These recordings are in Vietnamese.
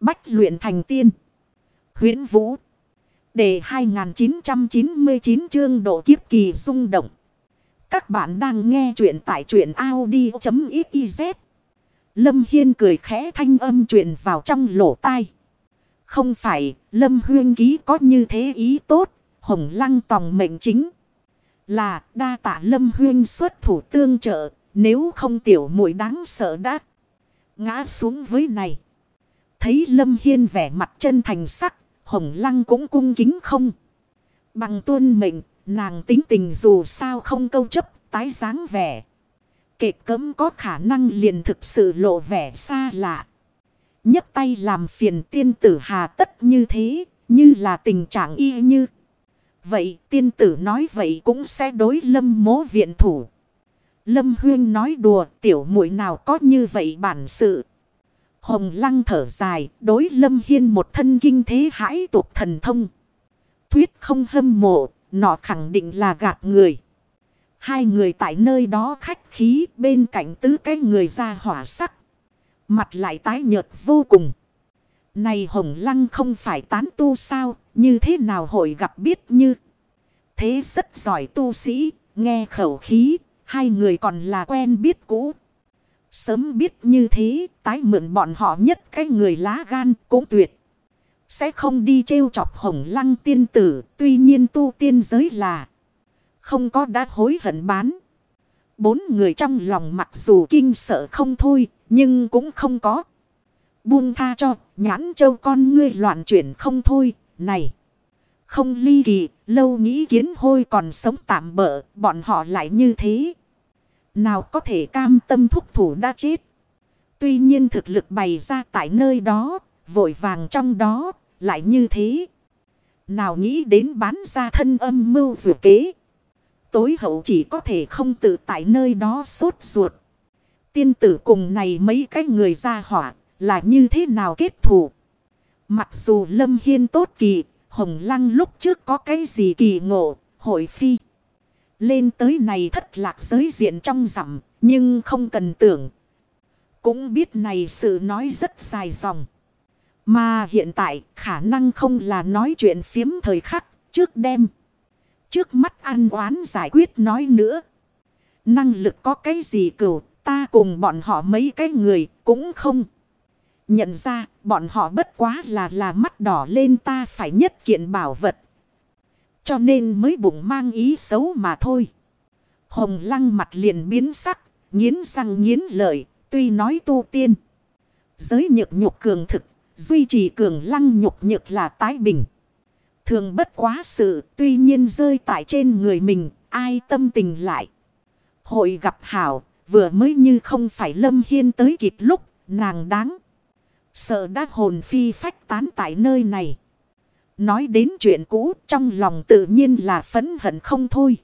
Bách luyện thành tiên. huyễn Vũ. Đề 2999 chương độ kiếp kỳ rung động. Các bạn đang nghe truyện tại truyện Audi.xyz. Lâm Hiên cười khẽ thanh âm truyền vào trong lỗ tai. Không phải, Lâm Huyên ký có như thế ý tốt. Hồng lăng tòng mệnh chính. Là, đa tạ Lâm Huyên xuất thủ tương trợ. Nếu không tiểu muội đáng sợ đã. Ngã xuống với này. Thấy Lâm Hiên vẻ mặt chân thành sắc. Hồng Lăng cũng cung kính không. Bằng tuân mệnh. Nàng tính tình dù sao không câu chấp. Tái dáng vẻ. Kệ cấm có khả năng liền thực sự lộ vẻ xa lạ. nhấc tay làm phiền tiên tử hà tất như thế. Như là tình trạng y như. Vậy tiên tử nói vậy cũng sẽ đối lâm mố viện thủ. Lâm Huyên nói đùa, tiểu muội nào có như vậy bản sự. Hồng Lăng thở dài đối Lâm Hiên một thân kinh thế hãi tục thần thông. Thuyết không hâm mộ, nọ khẳng định là gạt người. Hai người tại nơi đó khách khí bên cạnh tứ cái người ra hỏa sắc. Mặt lại tái nhợt vô cùng. Này Hồng Lăng không phải tán tu sao, như thế nào hội gặp biết như. Thế rất giỏi tu sĩ, nghe khẩu khí, hai người còn là quen biết cũ. Sớm biết như thế, tái mượn bọn họ nhất cái người lá gan cũng tuyệt. Sẽ không đi trêu chọc hồng lăng tiên tử, tuy nhiên tu tiên giới là không có đã hối hận bán. Bốn người trong lòng mặc dù kinh sợ không thôi, nhưng cũng không có. Buông tha cho, nhãn châu con ngươi loạn chuyển không thôi, này. Không ly kỳ, lâu nghĩ kiến hôi còn sống tạm bỡ, bọn họ lại như thế. Nào có thể cam tâm thúc thủ đã chết. Tuy nhiên thực lực bày ra tại nơi đó, vội vàng trong đó, lại như thế. Nào nghĩ đến bán ra thân âm mưu dù kế. Tối hậu chỉ có thể không tự tại nơi đó sốt ruột. Tiên tử cùng này mấy cái người ra hỏa là như thế nào kết thù. Mặc dù Lâm Hiên tốt kỳ, Hồng Lăng lúc trước có cái gì kỳ ngộ, hội phi. Lên tới này thất lạc giới diện trong rằm, nhưng không cần tưởng. Cũng biết này sự nói rất dài dòng. Mà hiện tại khả năng không là nói chuyện phiếm thời khắc trước đêm. Trước mắt ăn oán giải quyết nói nữa. Năng lực có cái gì cửu ta cùng bọn họ mấy cái người cũng không. Nhận ra bọn họ bất quá là là mắt đỏ lên ta phải nhất kiện bảo vật. Cho nên mới bụng mang ý xấu mà thôi. Hồng lăng mặt liền biến sắc, nghiến răng nghiến lợi, tuy nói tu tiên. Giới nhược nhục cường thực, duy trì cường lăng nhục nhược là tái bình. Thường bất quá sự, tuy nhiên rơi tại trên người mình, ai tâm tình lại. Hội gặp hảo, vừa mới như không phải lâm hiên tới kịp lúc, nàng đáng. Sợ đã hồn phi phách tán tại nơi này. Nói đến chuyện cũ, trong lòng tự nhiên là phấn hận không thôi.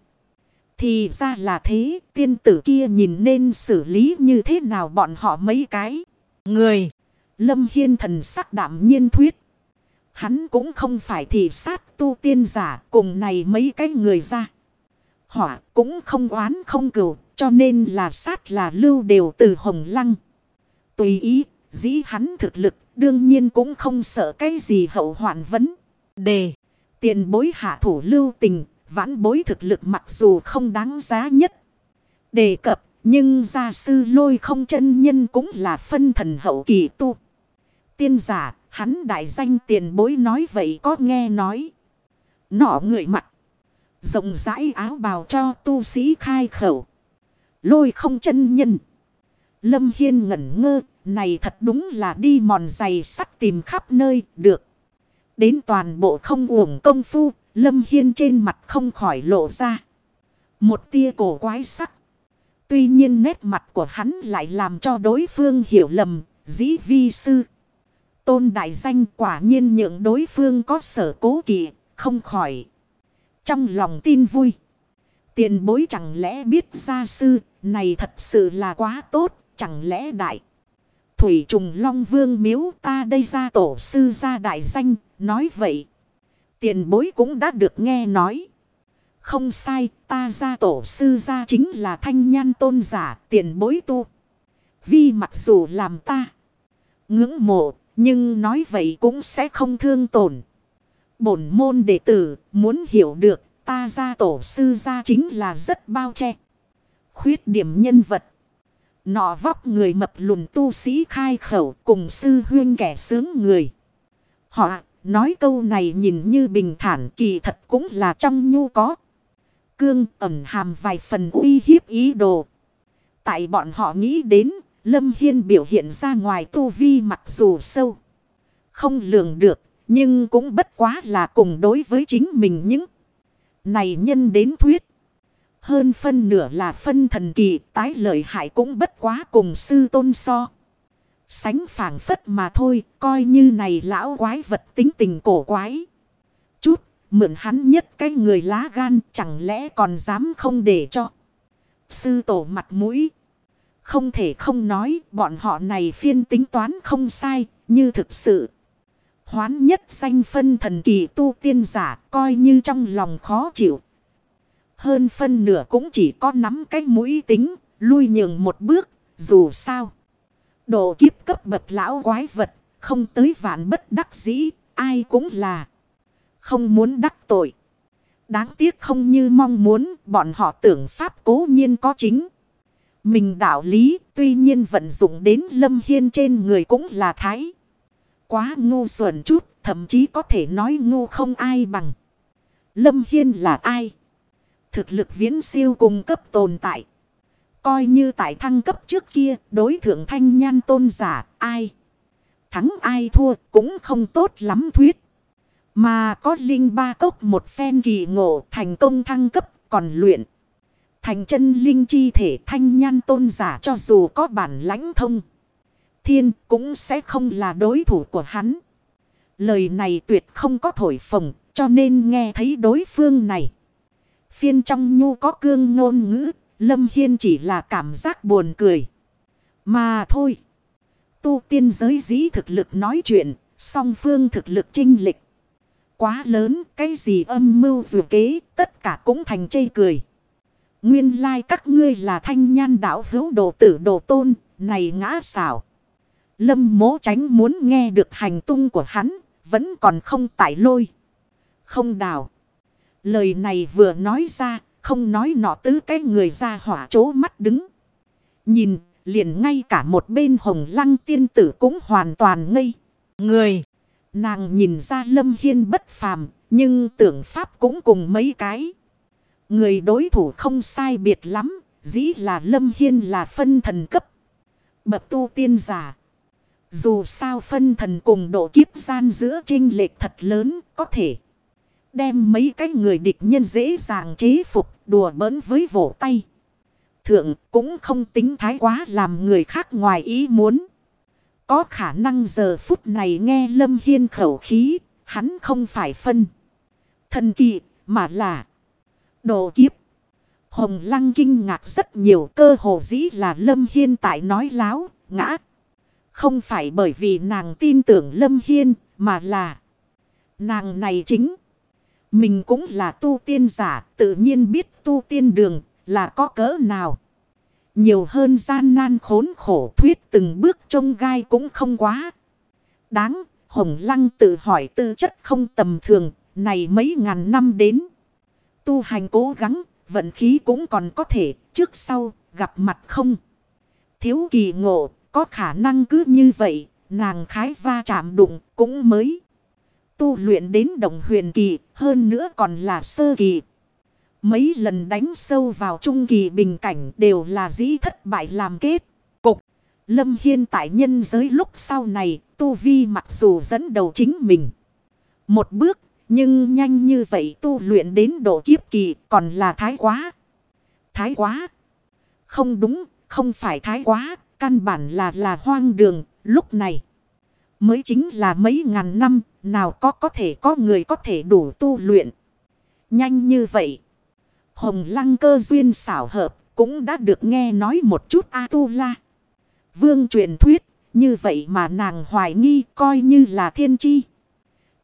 Thì ra là thế, tiên tử kia nhìn nên xử lý như thế nào bọn họ mấy cái. Người. Lâm Hiên thần sắc đảm nhiên thuyết. Hắn cũng không phải thị sát tu tiên giả cùng này mấy cái người ra. Hỏa cũng không oán không cừu cho nên là sát là lưu đều từ hồng lăng. Tùy ý, dĩ hắn thực lực, đương nhiên cũng không sợ cái gì hậu hoạn vấn. Đề. Tiền bối hạ thủ lưu tình. Vãn bối thực lực mặc dù không đáng giá nhất. Đề cập. Nhưng gia sư lôi không chân nhân cũng là phân thần hậu kỳ tu. Tiên giả. Hắn đại danh tiền bối nói vậy có nghe nói. Nọ người mặt. Rộng rãi áo bào cho tu sĩ khai khẩu. Lôi không chân nhân. Lâm Hiên ngẩn ngơ. Này thật đúng là đi mòn giày sắt tìm khắp nơi, được. Đến toàn bộ không uổng công phu, Lâm Hiên trên mặt không khỏi lộ ra. Một tia cổ quái sắc. Tuy nhiên nét mặt của hắn lại làm cho đối phương hiểu lầm, dĩ vi sư. Tôn đại danh quả nhiên nhượng đối phương có sở cố kỵ, không khỏi. Trong lòng tin vui. Tiền bối chẳng lẽ biết gia sư, này thật sự là quá tốt, chẳng lẽ đại. Thủy trùng long vương miếu ta đây ra tổ sư ra đại danh, nói vậy. Tiền bối cũng đã được nghe nói. Không sai, ta ra tổ sư ra chính là thanh nhan tôn giả, tiền bối tu. Vi mặc dù làm ta ngưỡng mộ, Nhưng nói vậy cũng sẽ không thương tổn. Bổn môn đệ tử muốn hiểu được ta ra tổ sư ra chính là rất bao che. Khuyết điểm nhân vật. Nọ vóc người mập lùn tu sĩ khai khẩu cùng sư huyên kẻ sướng người. Họ nói câu này nhìn như bình thản, kỳ thật cũng là trong nhu có. Cương ẩm hàm vài phần uy hiếp ý đồ. Tại bọn họ nghĩ đến, Lâm Hiên biểu hiện ra ngoài tu vi mặc dù sâu. Không lường được, nhưng cũng bất quá là cùng đối với chính mình những này nhân đến thuyết. Hơn phân nửa là phân thần kỳ, tái lợi hại cũng bất quá cùng sư tôn so. Sánh phảng phất mà thôi, coi như này lão quái vật tính tình cổ quái. Chút, mượn hắn nhất cái người lá gan, chẳng lẽ còn dám không để cho. Sư tổ mặt mũi. Không thể không nói, bọn họ này phiên tính toán không sai, như thực sự. Hoán nhất danh phân thần kỳ tu tiên giả, coi như trong lòng khó chịu. Hơn phân nửa cũng chỉ có nắm cái mũi tính, lui nhường một bước, dù sao. Độ kiếp cấp bậc lão quái vật, không tới vạn bất đắc dĩ, ai cũng là. Không muốn đắc tội. Đáng tiếc không như mong muốn, bọn họ tưởng pháp cố nhiên có chính. Mình đạo lý, tuy nhiên vận dụng đến lâm hiên trên người cũng là thái. Quá ngu xuẩn chút, thậm chí có thể nói ngu không ai bằng. Lâm Hiên là ai? Thực lực viễn siêu cùng cấp tồn tại. Coi như tại thăng cấp trước kia, đối thượng thanh nhan tôn giả, ai? Thắng ai thua cũng không tốt lắm thuyết. Mà có linh ba cốc một phen kỳ ngộ thành công thăng cấp còn luyện. Thành chân linh chi thể thanh nhan tôn giả cho dù có bản lãnh thông thiên cũng sẽ không là đối thủ của hắn. Lời này tuyệt không có thổi phồng cho nên nghe thấy đối phương này. Phiên trong nhu có cương ngôn ngữ, Lâm Hiên chỉ là cảm giác buồn cười. Mà thôi, tu tiên giới dĩ thực lực nói chuyện, song phương thực lực trinh lịch. Quá lớn, cái gì âm mưu dù kế, tất cả cũng thành chây cười. Nguyên lai like các ngươi là thanh nhan đảo hữu đồ tử đồ tôn, này ngã xảo. Lâm mố tránh muốn nghe được hành tung của hắn, vẫn còn không tải lôi. Không đào. Lời này vừa nói ra, không nói nọ tứ cái người ra hỏa chố mắt đứng. Nhìn, liền ngay cả một bên hồng lăng tiên tử cũng hoàn toàn ngây. Người, nàng nhìn ra lâm hiên bất phàm, nhưng tưởng pháp cũng cùng mấy cái. Người đối thủ không sai biệt lắm, dĩ là lâm hiên là phân thần cấp. Bậc tu tiên giả. Dù sao phân thần cùng độ kiếp gian giữa trinh lệch thật lớn có thể. Đem mấy cái người địch nhân dễ dàng chế phục đùa bỡn với vỗ tay. Thượng cũng không tính thái quá làm người khác ngoài ý muốn. Có khả năng giờ phút này nghe Lâm Hiên khẩu khí, hắn không phải phân. Thần kỳ, mà là đồ kiếp. Hồng Lăng kinh ngạc rất nhiều cơ hồ dĩ là Lâm Hiên tại nói láo, ngã. Không phải bởi vì nàng tin tưởng Lâm Hiên mà là nàng này chính. Mình cũng là tu tiên giả tự nhiên biết tu tiên đường là có cỡ nào. Nhiều hơn gian nan khốn khổ thuyết từng bước trông gai cũng không quá. Đáng Hồng Lăng tự hỏi tư chất không tầm thường này mấy ngàn năm đến. Tu hành cố gắng vận khí cũng còn có thể trước sau gặp mặt không. Thiếu kỳ ngộ có khả năng cứ như vậy, nàng khái va chạm đụng cũng mới. Tu luyện đến đồng huyền kỳ, hơn nữa còn là sơ kỳ. Mấy lần đánh sâu vào trung kỳ bình cảnh đều là dĩ thất bại làm kết. Cục, Lâm Hiên tại nhân giới lúc sau này, Tu Vi mặc dù dẫn đầu chính mình. Một bước, nhưng nhanh như vậy tu luyện đến độ kiếp kỳ còn là thái quá. Thái quá. Không đúng, không phải thái quá, Căn bản là là hoang đường, lúc này. Mới chính là mấy ngàn năm, nào có có thể có người có thể đủ tu luyện. Nhanh như vậy. Hồng lăng cơ duyên xảo hợp, cũng đã được nghe nói một chút A-tu-la. Vương truyền thuyết, như vậy mà nàng hoài nghi coi như là thiên chi.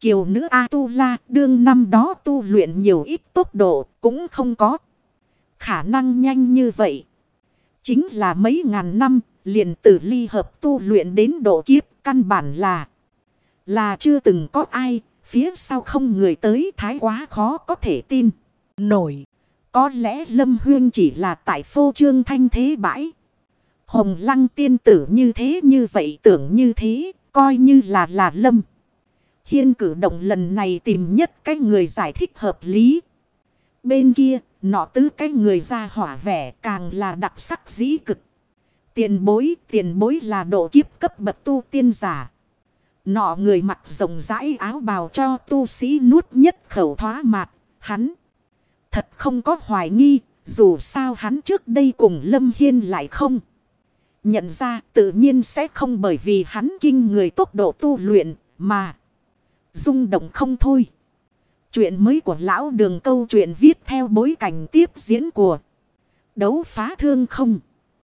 Kiều nữ A-tu-la đương năm đó tu luyện nhiều ít tốc độ cũng không có. Khả năng nhanh như vậy. Chính là mấy ngàn năm liền tử ly hợp tu luyện đến độ kiếp căn bản là là chưa từng có ai, phía sau không người tới thái quá khó có thể tin. Nổi. Có lẽ Lâm Huyên chỉ là tại phô trương thanh thế bãi. Hồng lăng tiên tử như thế như vậy tưởng như thế, coi như là là Lâm. Hiên cử động lần này tìm nhất cái người giải thích hợp lý. Bên kia, nọ tứ cái người ra hỏa vẻ càng là đặc sắc dĩ cực. Tiền bối, tiền bối là độ kiếp cấp bậc tu tiên giả. Nọ người mặc rộng rãi áo bào cho tu sĩ nuốt nhất khẩu thoá mạt, hắn. Thật không có hoài nghi, dù sao hắn trước đây cùng Lâm Hiên lại không. Nhận ra tự nhiên sẽ không bởi vì hắn kinh người tốc độ tu luyện mà rung động không thôi. Chuyện mới của lão đường câu chuyện viết theo bối cảnh tiếp diễn của đấu phá thương không.